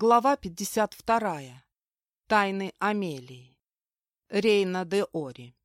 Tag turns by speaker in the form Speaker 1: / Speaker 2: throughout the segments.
Speaker 1: Глава 52. Тайны Амелии. Рейна де Ори.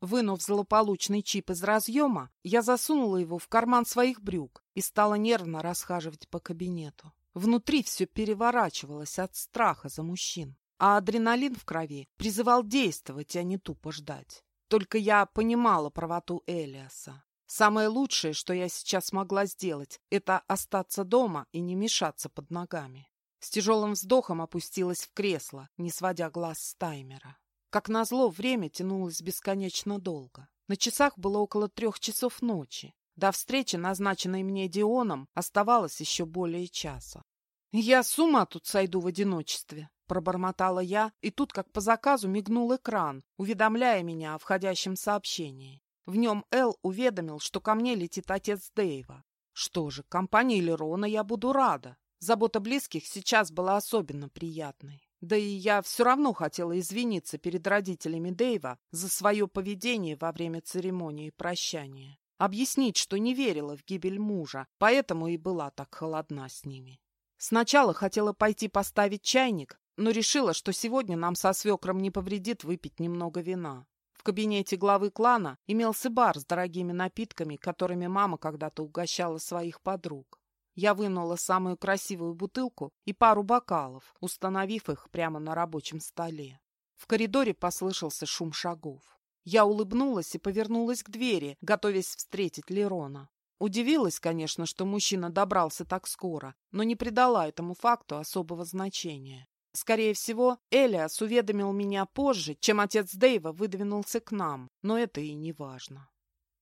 Speaker 1: Вынув злополучный чип из разъема, я засунула его в карман своих брюк и стала нервно расхаживать по кабинету. Внутри все переворачивалось от страха за мужчин, а адреналин в крови призывал действовать, а не тупо ждать. Только я понимала правоту Элиаса. Самое лучшее, что я сейчас могла сделать, это остаться дома и не мешаться под ногами. С тяжелым вздохом опустилась в кресло, не сводя глаз с таймера. Как назло, время тянулось бесконечно долго. На часах было около трех часов ночи. До встречи, назначенной мне Дионом, оставалось еще более часа. «Я с ума тут сойду в одиночестве», — пробормотала я, и тут, как по заказу, мигнул экран, уведомляя меня о входящем сообщении. В нем Эл уведомил, что ко мне летит отец Дэйва. Что же, компании Лерона я буду рада. Забота близких сейчас была особенно приятной. Да и я все равно хотела извиниться перед родителями Дэйва за свое поведение во время церемонии прощания. Объяснить, что не верила в гибель мужа, поэтому и была так холодна с ними. Сначала хотела пойти поставить чайник, но решила, что сегодня нам со свекром не повредит выпить немного вина. В кабинете главы клана имелся бар с дорогими напитками, которыми мама когда-то угощала своих подруг. Я вынула самую красивую бутылку и пару бокалов, установив их прямо на рабочем столе. В коридоре послышался шум шагов. Я улыбнулась и повернулась к двери, готовясь встретить Лерона. Удивилась, конечно, что мужчина добрался так скоро, но не придала этому факту особого значения. Скорее всего, Элиас уведомил меня позже, чем отец Дэйва выдвинулся к нам, но это и не важно.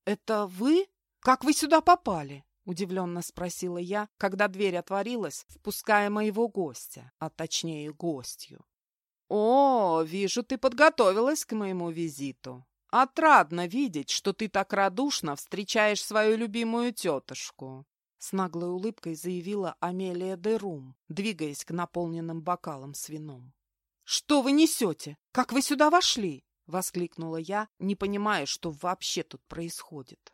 Speaker 1: «Это вы? Как вы сюда попали?» — удивленно спросила я, когда дверь отворилась, впуская моего гостя, а точнее гостью. «О, вижу, ты подготовилась к моему визиту. Отрадно видеть, что ты так радушно встречаешь свою любимую тетушку. С наглой улыбкой заявила Амелия де Рум, двигаясь к наполненным бокалам с вином. «Что вы несете? Как вы сюда вошли?» — воскликнула я, не понимая, что вообще тут происходит.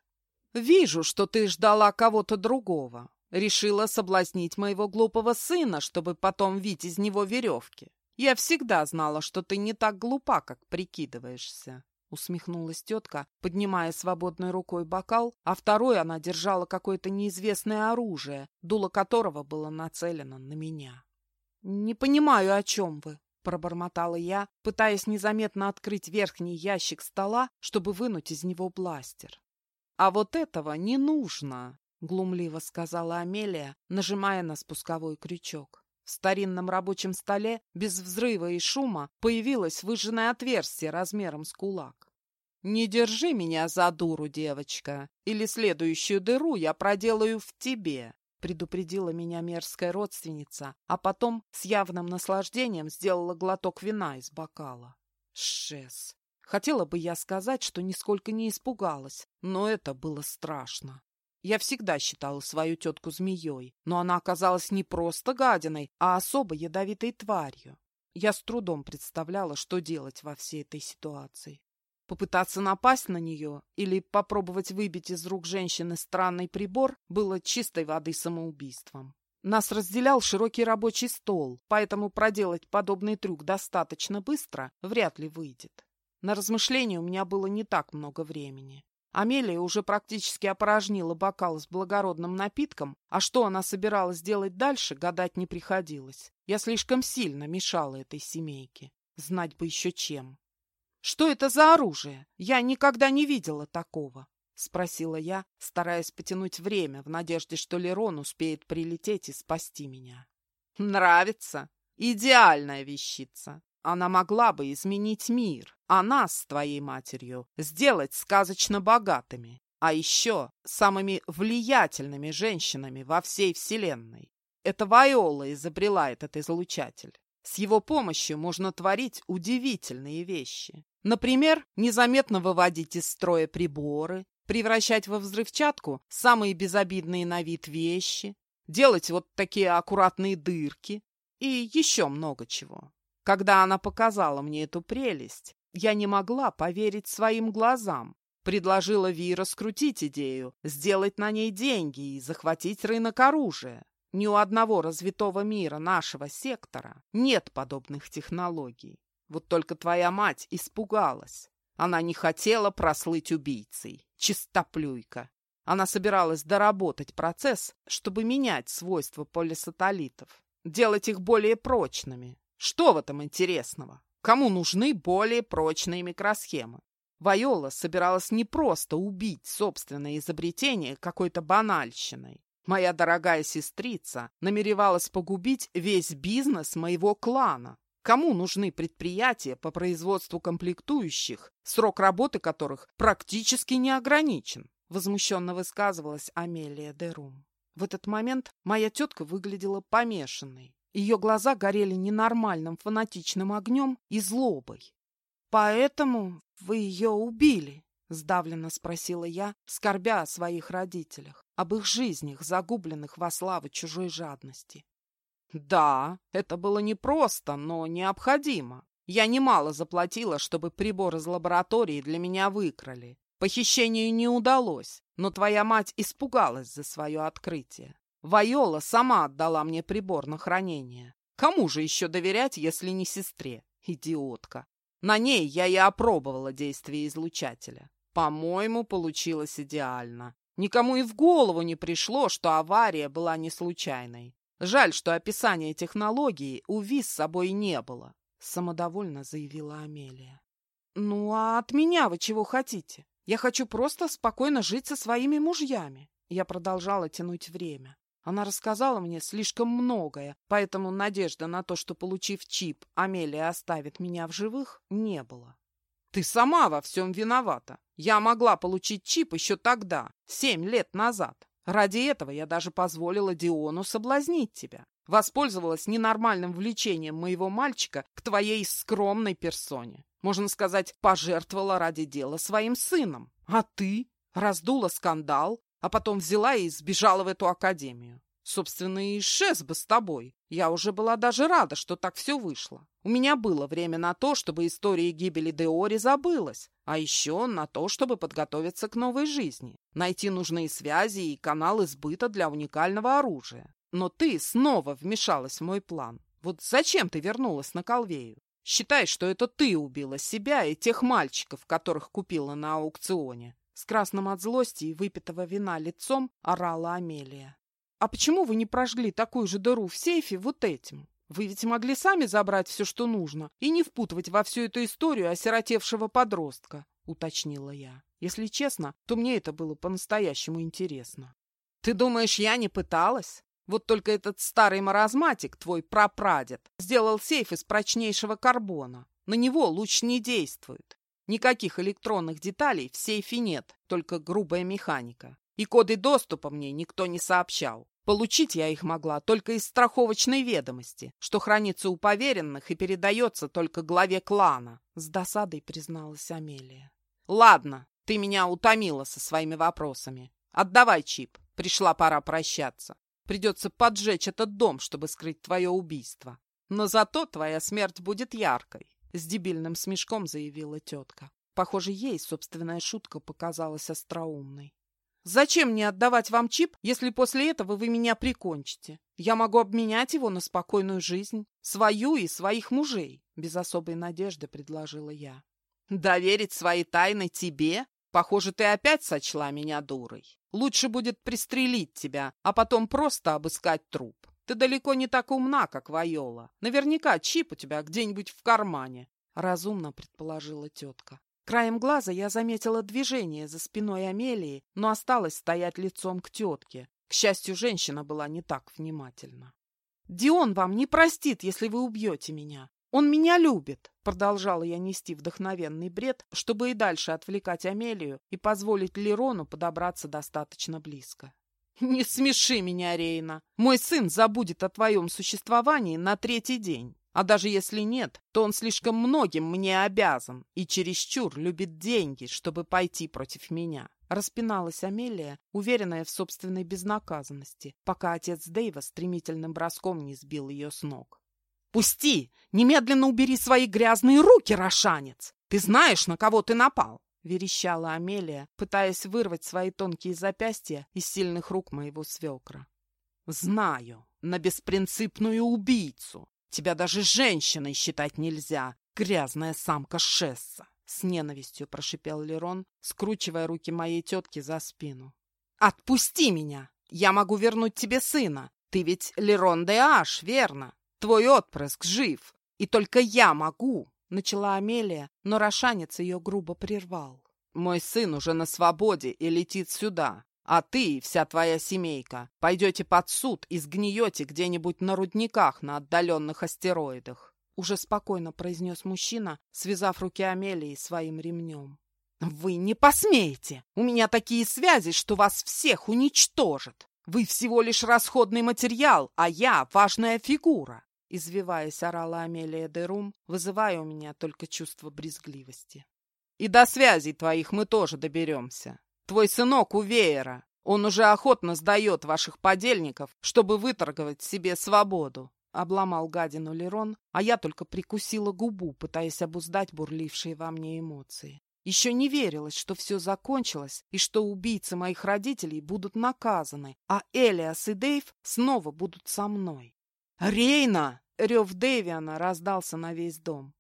Speaker 1: «Вижу, что ты ждала кого-то другого. Решила соблазнить моего глупого сына, чтобы потом вить из него веревки. Я всегда знала, что ты не так глупа, как прикидываешься усмехнулась тетка, поднимая свободной рукой бокал, а второй она держала какое-то неизвестное оружие, дуло которого было нацелено на меня. «Не понимаю, о чем вы», — пробормотала я, пытаясь незаметно открыть верхний ящик стола, чтобы вынуть из него бластер. «А вот этого не нужно», — глумливо сказала Амелия, нажимая на спусковой крючок. В старинном рабочем столе без взрыва и шума появилось выжженное отверстие размером с кулак. «Не держи меня за дуру, девочка, или следующую дыру я проделаю в тебе», предупредила меня мерзкая родственница, а потом с явным наслаждением сделала глоток вина из бокала. Шес. Хотела бы я сказать, что нисколько не испугалась, но это было страшно. Я всегда считала свою тетку змеей, но она оказалась не просто гадиной, а особо ядовитой тварью. Я с трудом представляла, что делать во всей этой ситуации. Попытаться напасть на нее или попробовать выбить из рук женщины странный прибор было чистой воды самоубийством. Нас разделял широкий рабочий стол, поэтому проделать подобный трюк достаточно быстро вряд ли выйдет. На размышления у меня было не так много времени. Амелия уже практически опорожнила бокал с благородным напитком, а что она собиралась делать дальше, гадать не приходилось. Я слишком сильно мешала этой семейке. Знать бы еще чем. «Что это за оружие? Я никогда не видела такого», — спросила я, стараясь потянуть время в надежде, что Лерон успеет прилететь и спасти меня. «Нравится? Идеальная вещица. Она могла бы изменить мир, а нас с твоей матерью сделать сказочно богатыми, а еще самыми влиятельными женщинами во всей Вселенной. Это Вайола изобрела этот излучатель. С его помощью можно творить удивительные вещи. Например, незаметно выводить из строя приборы, превращать во взрывчатку самые безобидные на вид вещи, делать вот такие аккуратные дырки и еще много чего. Когда она показала мне эту прелесть, я не могла поверить своим глазам. Предложила Ви раскрутить идею, сделать на ней деньги и захватить рынок оружия. Ни у одного развитого мира нашего сектора нет подобных технологий. Вот только твоя мать испугалась. Она не хотела прослыть убийцей. Чистоплюйка. Она собиралась доработать процесс, чтобы менять свойства полисатолитов, делать их более прочными. Что в этом интересного? Кому нужны более прочные микросхемы? Вайола собиралась не просто убить собственное изобретение какой-то банальщиной. Моя дорогая сестрица намеревалась погубить весь бизнес моего клана. Кому нужны предприятия по производству комплектующих, срок работы которых практически не ограничен? Возмущенно высказывалась Амелия Дерум. В этот момент моя тетка выглядела помешанной. Ее глаза горели ненормальным фанатичным огнем и злобой. «Поэтому вы ее убили?» — сдавленно спросила я, скорбя о своих родителях, об их жизнях, загубленных во славу чужой жадности. «Да, это было непросто, но необходимо. Я немало заплатила, чтобы прибор из лаборатории для меня выкрали. Похищению не удалось, но твоя мать испугалась за свое открытие. Вайола сама отдала мне прибор на хранение. Кому же еще доверять, если не сестре? Идиотка. На ней я и опробовала действие излучателя. По-моему, получилось идеально. Никому и в голову не пришло, что авария была не случайной. Жаль, что описания технологии у Ви с собой не было, самодовольно заявила Амелия. Ну а от меня вы чего хотите? Я хочу просто спокойно жить со своими мужьями. Я продолжала тянуть время. Она рассказала мне слишком многое, поэтому надежда на то, что, получив чип, Амелия оставит меня в живых, не было. Ты сама во всем виновата. Я могла получить чип еще тогда, семь лет назад. Ради этого я даже позволила Диону соблазнить тебя. Воспользовалась ненормальным влечением моего мальчика к твоей скромной персоне. Можно сказать, пожертвовала ради дела своим сыном. А ты раздула скандал, а потом взяла и сбежала в эту академию. Собственно, и шест бы с тобой. Я уже была даже рада, что так все вышло. У меня было время на то, чтобы история гибели Деори забылась, а еще на то, чтобы подготовиться к новой жизни, найти нужные связи и каналы сбыта для уникального оружия. Но ты снова вмешалась в мой план. Вот зачем ты вернулась на Колвею? Считай, что это ты убила себя и тех мальчиков, которых купила на аукционе. С красным от злости и выпитого вина лицом орала Амелия. «А почему вы не прожгли такую же дыру в сейфе вот этим? Вы ведь могли сами забрать все, что нужно, и не впутывать во всю эту историю осиротевшего подростка», — уточнила я. Если честно, то мне это было по-настоящему интересно. «Ты думаешь, я не пыталась? Вот только этот старый маразматик, твой прапрадед, сделал сейф из прочнейшего карбона. На него луч не действует. Никаких электронных деталей в сейфе нет, только грубая механика. И коды доступа мне никто не сообщал. Получить я их могла только из страховочной ведомости, что хранится у поверенных и передается только главе клана, с досадой призналась Амелия. Ладно, ты меня утомила со своими вопросами. Отдавай чип, пришла пора прощаться. Придется поджечь этот дом, чтобы скрыть твое убийство. Но зато твоя смерть будет яркой, — с дебильным смешком заявила тетка. Похоже, ей собственная шутка показалась остроумной. «Зачем мне отдавать вам чип, если после этого вы меня прикончите? Я могу обменять его на спокойную жизнь, свою и своих мужей», — без особой надежды предложила я. «Доверить свои тайны тебе? Похоже, ты опять сочла меня дурой. Лучше будет пристрелить тебя, а потом просто обыскать труп. Ты далеко не так умна, как Вайола. Наверняка чип у тебя где-нибудь в кармане», — разумно предположила тетка. Краем глаза я заметила движение за спиной Амелии, но осталась стоять лицом к тетке. К счастью, женщина была не так внимательна. «Дион вам не простит, если вы убьете меня. Он меня любит!» Продолжала я нести вдохновенный бред, чтобы и дальше отвлекать Амелию и позволить Лерону подобраться достаточно близко. «Не смеши меня, Рейна! Мой сын забудет о твоем существовании на третий день. А даже если нет, то он слишком многим мне обязан и чересчур любит деньги, чтобы пойти против меня». Распиналась Амелия, уверенная в собственной безнаказанности, пока отец Дэйва стремительным броском не сбил ее с ног. «Пусти! Немедленно убери свои грязные руки, рошанец! Ты знаешь, на кого ты напал! верещала Амелия, пытаясь вырвать свои тонкие запястья из сильных рук моего свекра. «Знаю, на беспринципную убийцу. Тебя даже женщиной считать нельзя, грязная самка Шесса!» С ненавистью прошипел Лерон, скручивая руки моей тетки за спину. «Отпусти меня! Я могу вернуть тебе сына! Ты ведь Лерон де Аш, верно? Твой отпрыск жив, и только я могу!» Начала Амелия, но Рошанец ее грубо прервал. «Мой сын уже на свободе и летит сюда. А ты и вся твоя семейка пойдете под суд и сгниете где-нибудь на рудниках на отдаленных астероидах», уже спокойно произнес мужчина, связав руки Амелии своим ремнем. «Вы не посмеете! У меня такие связи, что вас всех уничтожат! Вы всего лишь расходный материал, а я важная фигура!» Извиваясь, орала Амелия Дерум, вызывая у меня только чувство брезгливости. «И до связей твоих мы тоже доберемся. Твой сынок у веера. Он уже охотно сдает ваших подельников, чтобы выторговать себе свободу. Обломал гадину Лерон, а я только прикусила губу, пытаясь обуздать бурлившие во мне эмоции. Еще не верилось, что все закончилось и что убийцы моих родителей будут наказаны, а Элиас и Дейв снова будут со мной. «Рейна!» — рев Дэвиана раздался на весь дом.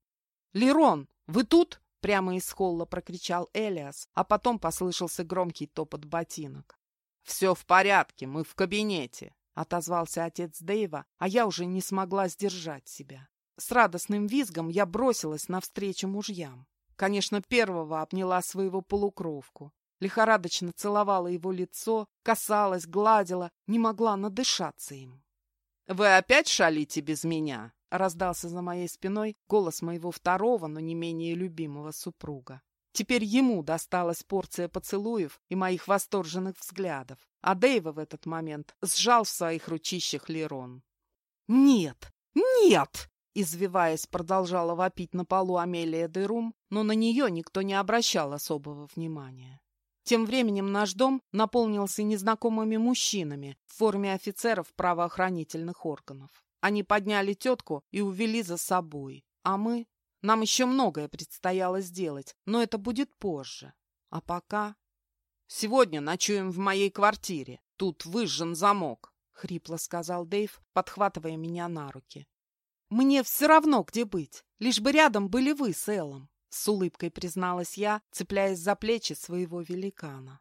Speaker 1: «Лерон, вы тут?» Прямо из холла прокричал Элиас, а потом послышался громкий топот ботинок. «Все в порядке, мы в кабинете», — отозвался отец Дэйва, а я уже не смогла сдержать себя. С радостным визгом я бросилась навстречу мужьям. Конечно, первого обняла своего полукровку. Лихорадочно целовала его лицо, касалась, гладила, не могла надышаться им. «Вы опять шалите без меня?» Раздался за моей спиной голос моего второго, но не менее любимого супруга. Теперь ему досталась порция поцелуев и моих восторженных взглядов, а Дэйва в этот момент сжал в своих ручищах Лерон. «Нет! Нет!» Извиваясь, продолжала вопить на полу Амелия Дерум, но на нее никто не обращал особого внимания. Тем временем наш дом наполнился незнакомыми мужчинами в форме офицеров правоохранительных органов. Они подняли тетку и увели за собой. А мы? Нам еще многое предстояло сделать, но это будет позже. А пока... Сегодня ночуем в моей квартире. Тут выжжен замок, — хрипло сказал Дэйв, подхватывая меня на руки. «Мне все равно, где быть, лишь бы рядом были вы с Эллом», — с улыбкой призналась я, цепляясь за плечи своего великана.